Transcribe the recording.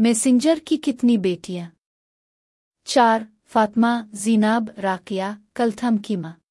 Messenger की कितनी बेटियाँ? चार फातमा जीनाब राकिया कलथम की माँ।